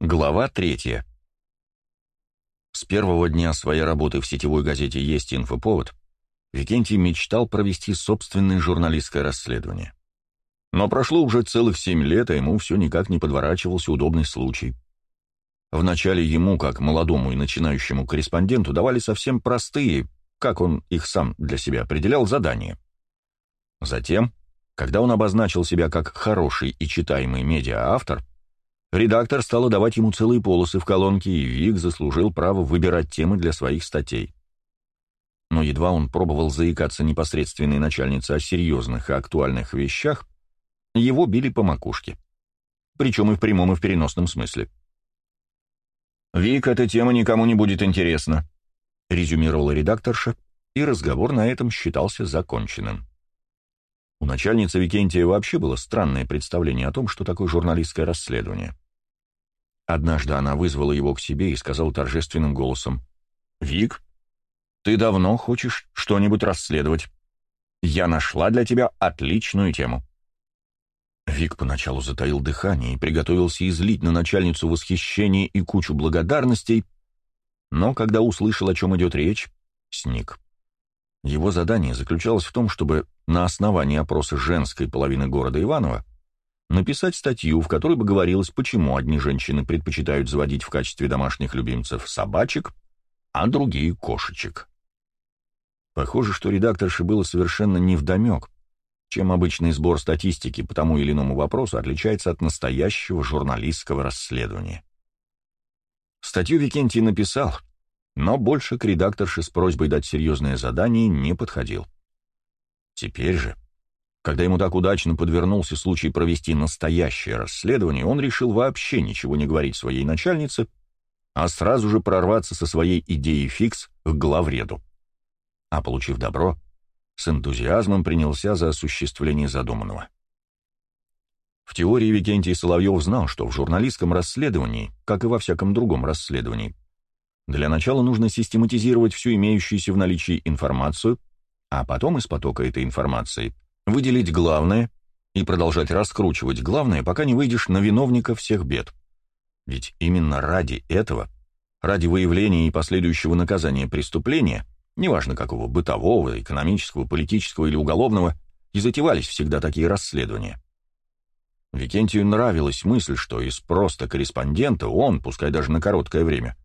Глава третья. С первого дня своей работы в сетевой газете «Есть инфоповод» Викентий мечтал провести собственное журналистское расследование. Но прошло уже целых семь лет, а ему все никак не подворачивался удобный случай. Вначале ему, как молодому и начинающему корреспонденту, давали совсем простые, как он их сам для себя определял, задания. Затем, когда он обозначил себя как хороший и читаемый медиа-автор, редактор стала давать ему целые полосы в колонке, и Вик заслужил право выбирать темы для своих статей. Но едва он пробовал заикаться непосредственной начальнице о серьезных и актуальных вещах, его били по макушке. Причем и в прямом, и в переносном смысле. «Вик, эта тема никому не будет интересна», — резюмировала редакторша, и разговор на этом считался законченным. У начальницы Викентия вообще было странное представление о том, что такое журналистское расследование. Однажды она вызвала его к себе и сказала торжественным голосом, «Вик, ты давно хочешь что-нибудь расследовать. Я нашла для тебя отличную тему». Вик поначалу затаил дыхание и приготовился излить на начальницу восхищение и кучу благодарностей, но когда услышал, о чем идет речь, сник. Его задание заключалось в том, чтобы на основании опроса женской половины города Иваново написать статью, в которой бы говорилось, почему одни женщины предпочитают заводить в качестве домашних любимцев собачек, а другие — кошечек. Похоже, что редакторше было совершенно невдомек, чем обычный сбор статистики по тому или иному вопросу отличается от настоящего журналистского расследования. Статью Викентий написал, но больше к редакторше с просьбой дать серьезное задание не подходил. Теперь же, когда ему так удачно подвернулся случай провести настоящее расследование, он решил вообще ничего не говорить своей начальнице, а сразу же прорваться со своей идеей фикс к главреду. А получив добро, с энтузиазмом принялся за осуществление задуманного. В теории Викентий Соловьев знал, что в журналистском расследовании, как и во всяком другом расследовании, для начала нужно систематизировать всю имеющуюся в наличии информацию, а потом из потока этой информации выделить главное и продолжать раскручивать главное, пока не выйдешь на виновника всех бед. Ведь именно ради этого, ради выявления и последующего наказания преступления, неважно какого, бытового, экономического, политического или уголовного, и затевались всегда такие расследования. Викентию нравилась мысль, что из просто корреспондента он, пускай даже на короткое время,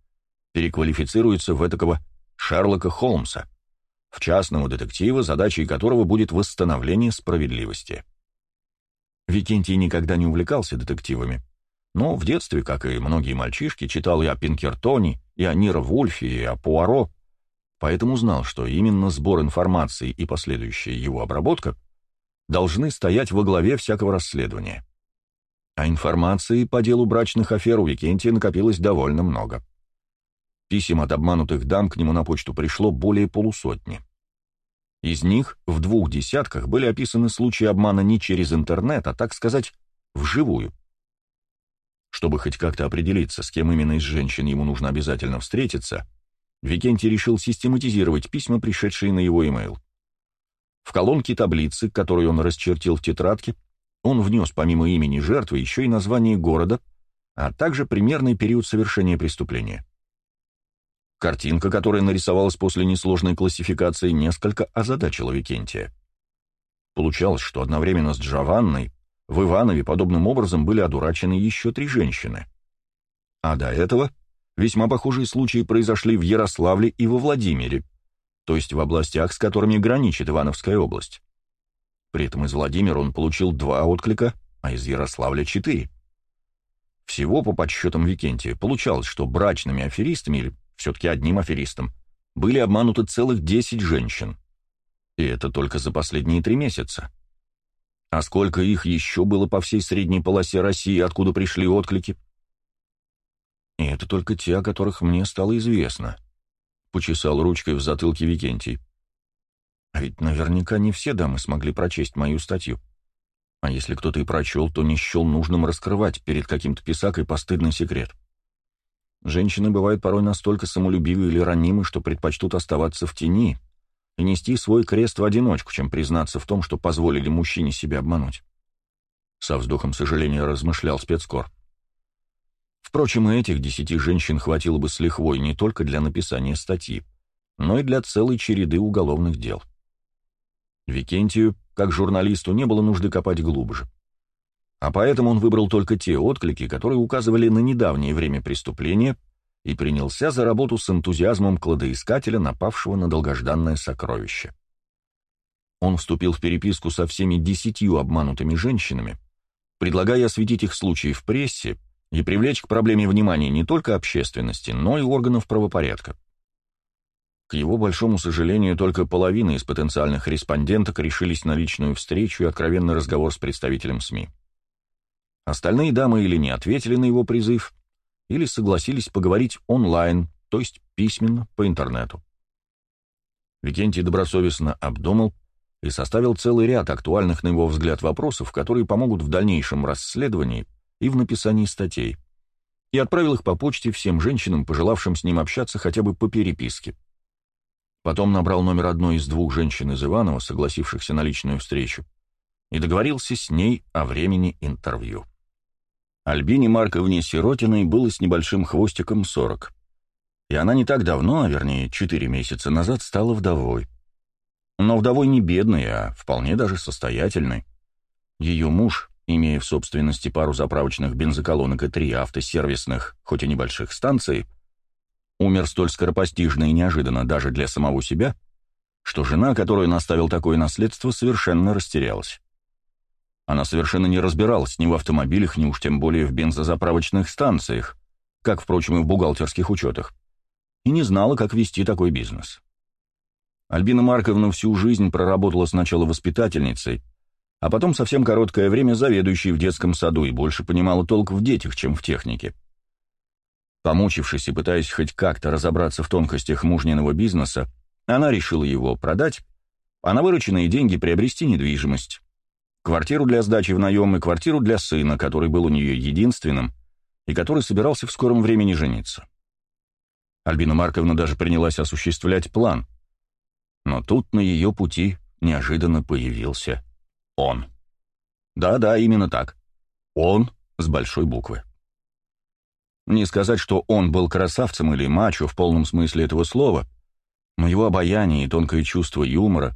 переквалифицируется в этакого Шерлока Холмса, в частного детектива, задачей которого будет восстановление справедливости. Викентий никогда не увлекался детективами, но в детстве, как и многие мальчишки, читал и о Пинкертоне, и о Ниро Вульфе, и о Пуаро, поэтому знал, что именно сбор информации и последующая его обработка должны стоять во главе всякого расследования. А информации по делу брачных афер у Викентия накопилось довольно много. Писем от обманутых дам к нему на почту пришло более полусотни. Из них в двух десятках были описаны случаи обмана не через интернет, а, так сказать, вживую. Чтобы хоть как-то определиться, с кем именно из женщин ему нужно обязательно встретиться, Викентий решил систематизировать письма, пришедшие на его e-mail. В колонке таблицы, которую он расчертил в тетрадке, он внес помимо имени жертвы еще и название города, а также примерный период совершения преступления. Картинка, которая нарисовалась после несложной классификации, несколько озадачила Викентия. Получалось, что одновременно с Джованной в Иванове подобным образом были одурачены еще три женщины. А до этого весьма похожие случаи произошли в Ярославле и во Владимире, то есть в областях, с которыми граничит Ивановская область. При этом из Владимира он получил два отклика, а из Ярославля — четыре. Всего, по подсчетам Викентия, получалось, что брачными аферистами или все-таки одним аферистом, были обмануты целых 10 женщин. И это только за последние три месяца. А сколько их еще было по всей средней полосе России, откуда пришли отклики? И это только те, о которых мне стало известно. Почесал ручкой в затылке Викентий. А ведь наверняка не все дамы смогли прочесть мою статью. А если кто-то и прочел, то не счел нужным раскрывать перед каким-то писакой постыдный секрет. Женщины бывают порой настолько самолюбивы или ранимы, что предпочтут оставаться в тени и нести свой крест в одиночку, чем признаться в том, что позволили мужчине себя обмануть. Со вздохом сожаления размышлял спецкор. Впрочем, и этих десяти женщин хватило бы с лихвой не только для написания статьи, но и для целой череды уголовных дел. Викентию, как журналисту, не было нужды копать глубже. А поэтому он выбрал только те отклики, которые указывали на недавнее время преступления, и принялся за работу с энтузиазмом кладоискателя, напавшего на долгожданное сокровище. Он вступил в переписку со всеми десятью обманутыми женщинами, предлагая осветить их случаи в прессе и привлечь к проблеме внимание не только общественности, но и органов правопорядка. К его большому сожалению, только половина из потенциальных респонденток решились на личную встречу и откровенный разговор с представителем СМИ. Остальные дамы или не ответили на его призыв, или согласились поговорить онлайн, то есть письменно, по интернету. Викентий добросовестно обдумал и составил целый ряд актуальных, на его взгляд, вопросов, которые помогут в дальнейшем расследовании и в написании статей, и отправил их по почте всем женщинам, пожелавшим с ним общаться хотя бы по переписке. Потом набрал номер одной из двух женщин из Иванова, согласившихся на личную встречу, и договорился с ней о времени интервью. Альбине Марковне Сиротиной было с небольшим хвостиком 40, и она не так давно, а вернее, 4 месяца назад, стала вдовой. Но вдовой не бедной, а вполне даже состоятельной. Ее муж, имея в собственности пару заправочных бензоколонок и три автосервисных, хоть и небольших станций, умер столь скоропостижно и неожиданно даже для самого себя, что жена, которую наставил такое наследство, совершенно растерялась. Она совершенно не разбиралась ни в автомобилях, ни уж тем более в бензозаправочных станциях, как, впрочем, и в бухгалтерских учетах, и не знала, как вести такой бизнес. Альбина Марковна всю жизнь проработала сначала воспитательницей, а потом совсем короткое время заведующей в детском саду и больше понимала толк в детях, чем в технике. Помучившись и пытаясь хоть как-то разобраться в тонкостях мужниного бизнеса, она решила его продать, а на вырученные деньги приобрести недвижимость. Квартиру для сдачи в наем и квартиру для сына, который был у нее единственным и который собирался в скором времени жениться. Альбина Марковна даже принялась осуществлять план. Но тут на ее пути неожиданно появился он. Да-да, именно так. Он с большой буквы. Не сказать, что он был красавцем или мачо в полном смысле этого слова, но его обаяние и тонкое чувство юмора,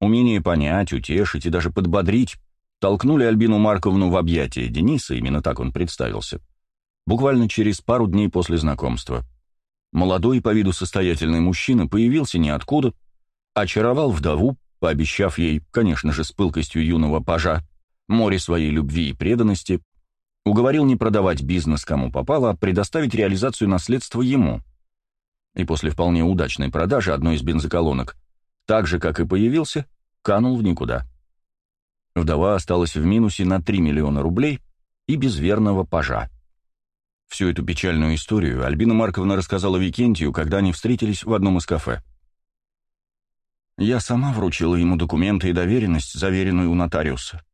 умение понять, утешить и даже подбодрить толкнули Альбину Марковну в объятия Дениса, именно так он представился, буквально через пару дней после знакомства. Молодой по виду состоятельный мужчина появился ниоткуда, очаровал вдову, пообещав ей, конечно же, с пылкостью юного пажа, море своей любви и преданности, уговорил не продавать бизнес кому попало, а предоставить реализацию наследства ему. И после вполне удачной продажи одной из бензоколонок, так же, как и появился, канул в никуда. Вдова осталась в минусе на 3 миллиона рублей и без верного пажа. Всю эту печальную историю Альбина Марковна рассказала Викентию, когда они встретились в одном из кафе. «Я сама вручила ему документы и доверенность, заверенную у нотариуса»,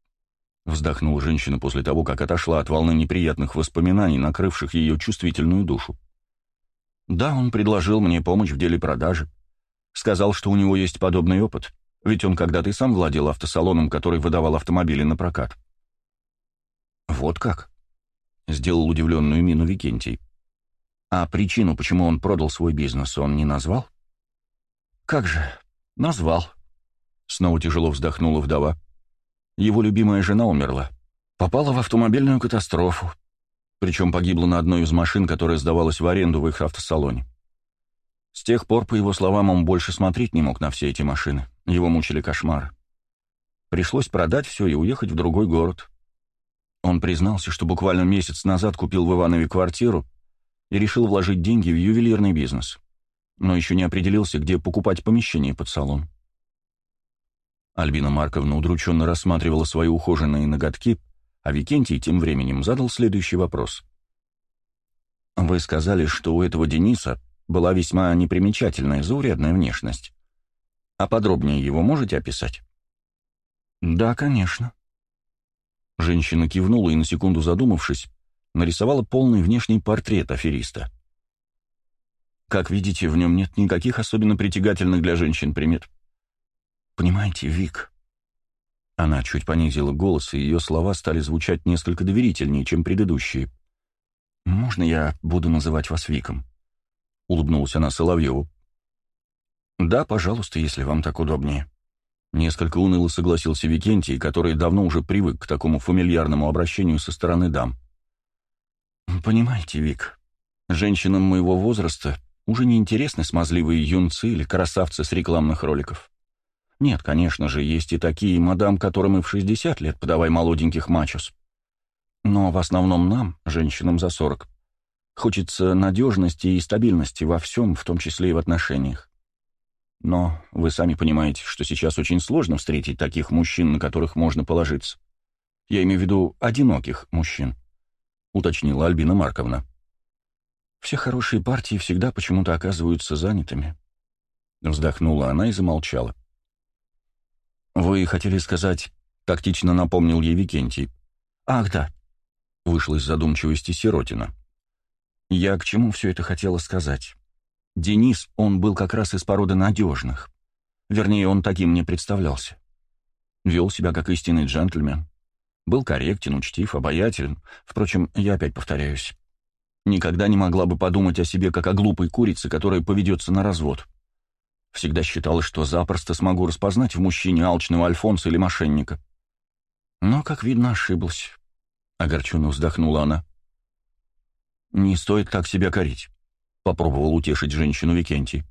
вздохнула женщина после того, как отошла от волны неприятных воспоминаний, накрывших ее чувствительную душу. «Да, он предложил мне помощь в деле продажи. Сказал, что у него есть подобный опыт, ведь он когда-то и сам владел автосалоном, который выдавал автомобили на прокат». «Вот как?» — сделал удивленную мину Викентий. «А причину, почему он продал свой бизнес, он не назвал?» «Как же, назвал», — снова тяжело вздохнула вдова. «Его любимая жена умерла. Попала в автомобильную катастрофу. Причем погибла на одной из машин, которая сдавалась в аренду в их автосалоне. С тех пор, по его словам, он больше смотреть не мог на все эти машины. Его мучили кошмары. Пришлось продать все и уехать в другой город. Он признался, что буквально месяц назад купил в Иванове квартиру и решил вложить деньги в ювелирный бизнес. Но еще не определился, где покупать помещение под салон. Альбина Марковна удрученно рассматривала свои ухоженные ноготки, а Викентий тем временем задал следующий вопрос. «Вы сказали, что у этого Дениса была весьма непримечательная, заурядная внешность. А подробнее его можете описать?» «Да, конечно», Женщина кивнула и, на секунду задумавшись, нарисовала полный внешний портрет афериста. Как видите, в нем нет никаких особенно притягательных для женщин примет. Понимаете, Вик... Она чуть понизила голос, и ее слова стали звучать несколько доверительнее, чем предыдущие. «Можно я буду называть вас Виком?» — улыбнулась она Соловьеву. «Да, пожалуйста, если вам так удобнее». Несколько уныло согласился Викентий, который давно уже привык к такому фамильярному обращению со стороны дам. «Понимаете, Вик, женщинам моего возраста уже не интересны смазливые юнцы или красавцы с рекламных роликов. Нет, конечно же, есть и такие мадам, которым и в 60 лет подавай молоденьких мачос. Но в основном нам, женщинам за 40, хочется надежности и стабильности во всем, в том числе и в отношениях. Но вы сами понимаете, что сейчас очень сложно встретить таких мужчин, на которых можно положиться. Я имею в виду одиноких мужчин, уточнила Альбина Марковна. Все хорошие партии всегда почему-то оказываются занятыми. Вздохнула она и замолчала. «Вы хотели сказать...» — тактично напомнил ей Викентий. «Ах, да», — вышла из задумчивости Сиротина. «Я к чему все это хотела сказать? Денис, он был как раз из породы надежных. Вернее, он таким мне представлялся. Вел себя как истинный джентльмен. Был корректен, учтив, обаятелен. Впрочем, я опять повторяюсь. Никогда не могла бы подумать о себе как о глупой курице, которая поведется на развод. Всегда считала, что запросто смогу распознать в мужчине алчного альфонса или мошенника. Но, как видно, ошиблась. Огорченно вздохнула она. «Не стоит так себя корить», — попробовал утешить женщину Викентий.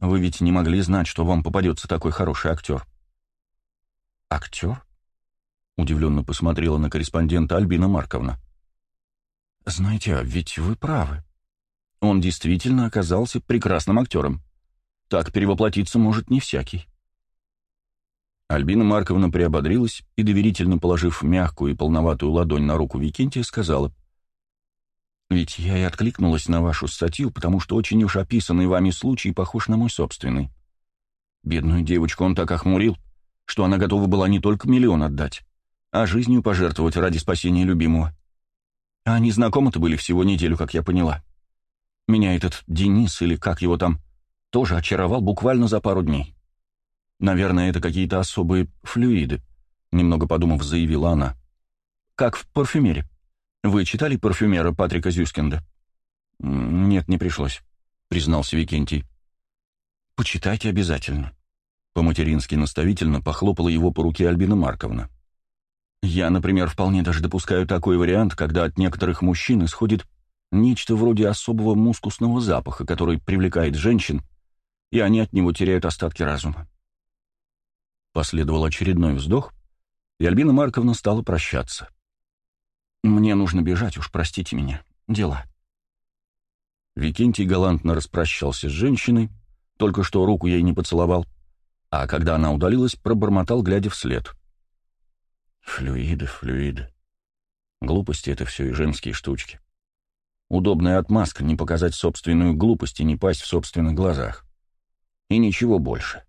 «Вы ведь не могли знать, что вам попадется такой хороший актер». «Актер?» — удивленно посмотрела на корреспондента Альбина Марковна. «Знаете, а ведь вы правы. Он действительно оказался прекрасным актером. Так перевоплотиться может не всякий». Альбина Марковна приободрилась и, доверительно положив мягкую и полноватую ладонь на руку Викентия, сказала, «Ведь я и откликнулась на вашу статью, потому что очень уж описанный вами случай похож на мой собственный. Бедную девочку он так охмурил, что она готова была не только миллион отдать, а жизнью пожертвовать ради спасения любимого. А они знакомы-то были всего неделю, как я поняла. Меня этот Денис, или как его там, тоже очаровал буквально за пару дней. Наверное, это какие-то особые флюиды, немного подумав, заявила она. Как в парфюмере. Вы читали парфюмера Патрика Зюскинда? Нет, не пришлось, признался Викентий. Почитайте обязательно. По-матерински наставительно похлопала его по руке Альбина Марковна. Я, например, вполне даже допускаю такой вариант, когда от некоторых мужчин исходит нечто вроде особого мускусного запаха, который привлекает женщин, и они от него теряют остатки разума. Последовал очередной вздох, и Альбина Марковна стала прощаться. «Мне нужно бежать, уж простите меня. Дела». Викентий галантно распрощался с женщиной, только что руку ей не поцеловал, а когда она удалилась, пробормотал, глядя вслед. Флюиды, флюиды. Глупости — это все и женские штучки. Удобная отмазка — не показать собственную глупость и не пасть в собственных глазах. И ничего больше.